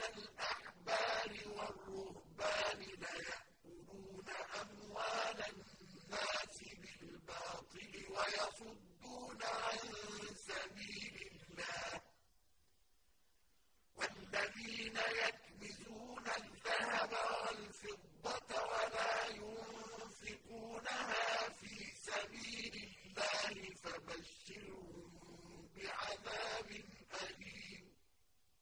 مِنَ الْأَحْبَارِ وَالرُّهْبَانِ لَيَأْكُلُونَ أَمْوَالَ النَّاسِ بِالْبَاطِلِ وَيَصُدُّونَ عَن سَبِيلِ اللَّهِ وَالَّذِينَ يَتَّقُونَ